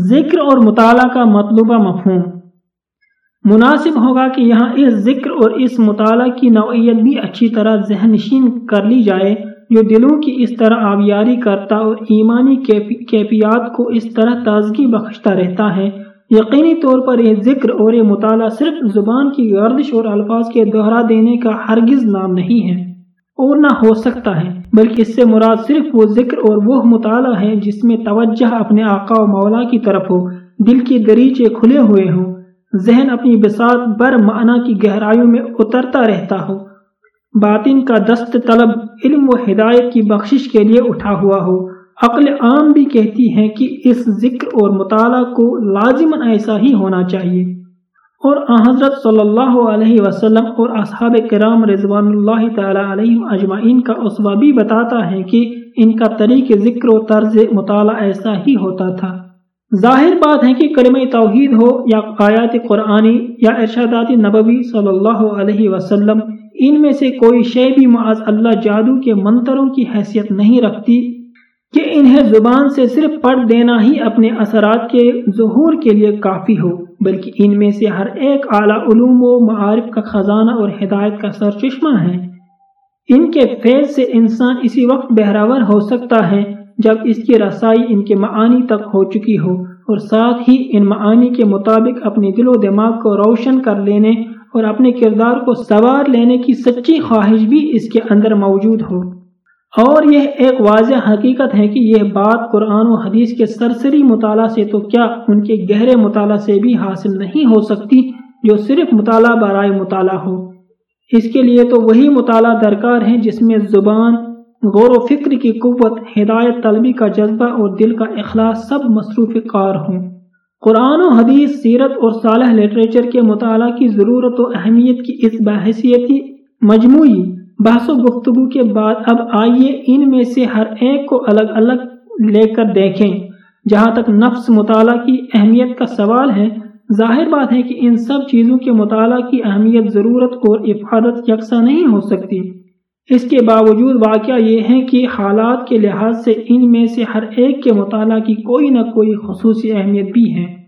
ذکر اور مطالعہ کا مطلوبہ مفہوم۔ مناسب ہوگا کہ یہاں اس ذکر اور اس مطالعہ کی نوعیت بھی اچھی طرح ذہن نشین کر لی جائے، جو دلوں کی اس طرح آبیاری کرتا اور ایمانی کیفیات کو اس طرح تازگی بخشتا رہتا ہے۔ یقینی طور پر یہ ذکر اور یہ مطالعہ صرف زبان کی گردش اور الفاظ کے دہرا دینے کا ہرگز نام نہیں ہے۔ اور نہ ہو سکتا ہے، بلکہ اس سے مراد صرف وہ ذکر اور وہ مطالعہ ہے جس میں توجہ اپنے آقا و مولا کی طرف ہو، دل کی دریچے کھلے ہوئے ہوں، ذہن اپنی بساط بر معنی کی گہرائیوں میں اترتا رہتا ہو۔ باطن کا دست طلب علم و ہدایت کی بخشش کے لیے اٹھا ہوا ہو۔ عقل عام بھی کہتی ہے کہ اس ذکر اور مطالعہ کو لازماً ایسا ہی ہونا چاہیے۔ اور حضرت صلی اللہ علیہ وسلم اور اصحاب کرام رضوان اللہ تعالی علیہ اجمعین کا اسوا بھی بتاتا ہے کہ ان کا طریق ذکر و طرز مطالعہ ایسا ہی ہوتا تھا۔ ظاہر بات ہے کہ کلمہ توحید ہو یا آیات قرآنی یا ارشادات نبوی صلی اللہ علیہ وسلم، ان میں سے کوئی شے بھی معاذ اللہ جادو کے منتروں کی حیثیت نہیں رکھتی۔ کہ انہیں زبان سے صرف پڑھ دینا ہی اپنے اثرات کے ظہور کے لیے کافی ہو، بلکہ ان میں سے ہر ایک اعلیٰ علوم و معارف کا خزانہ اور ہدایت کا سر چشمہ ہے۔ ان کے فیض سے انسان اسی وقت بہراور ہو سکتا ہے جب اس کی رسائی ان کے معانی تک ہو چکی ہو اور ساتھ ہی ان معانی کے مطابق اپنے دل و دماغ کو روشن کر لینے اور اپنے کردار کو سوار لینے کی سچی خواہش بھی اس کے اندر موجود ہو۔ اور یہ ایک واضح حقیقت ہے کہ یہ بات قرآن و حدیث کے سرسری مطالعہ سے تو کیا ان کے گہرے مطالعہ سے بھی حاصل نہیں ہو سکتی جو صرف مطالعہ برائے مطالعہ ہو۔ اس کے لیے تو وہی مطالعہ درکار ہے جس میں زبان، غور و فکر کی قوت، ہدایت، طلبی کا جذبہ اور دل کا اخلاص سب مصروف کار ہوں۔ قرآن و حدیث، سیرت اور صالح لٹریچر کے مطالعہ کی ضرورت و اہمیت کی اس بحثیتی مجموعی بحث و گفتگو کے بعد اب آئیے ان میں سے ہر ایک کو الگ الگ لے کر دیکھیں۔ جہاں تک نفس مطالعہ کی اہمیت کا سوال ہے، ظاہر بات ہے کہ ان سب چیزوں کے مطالعہ کی اہمیت ضرورت اور افادت یکساں نہیں ہو سکتی۔ اس کے باوجود واقعہ یہ ہے کہ حالات کے لحاظ سے ان میں سے ہر ایک کے مطالعہ کی کوئی نہ کوئی خصوصی اہمیت بھی ہے۔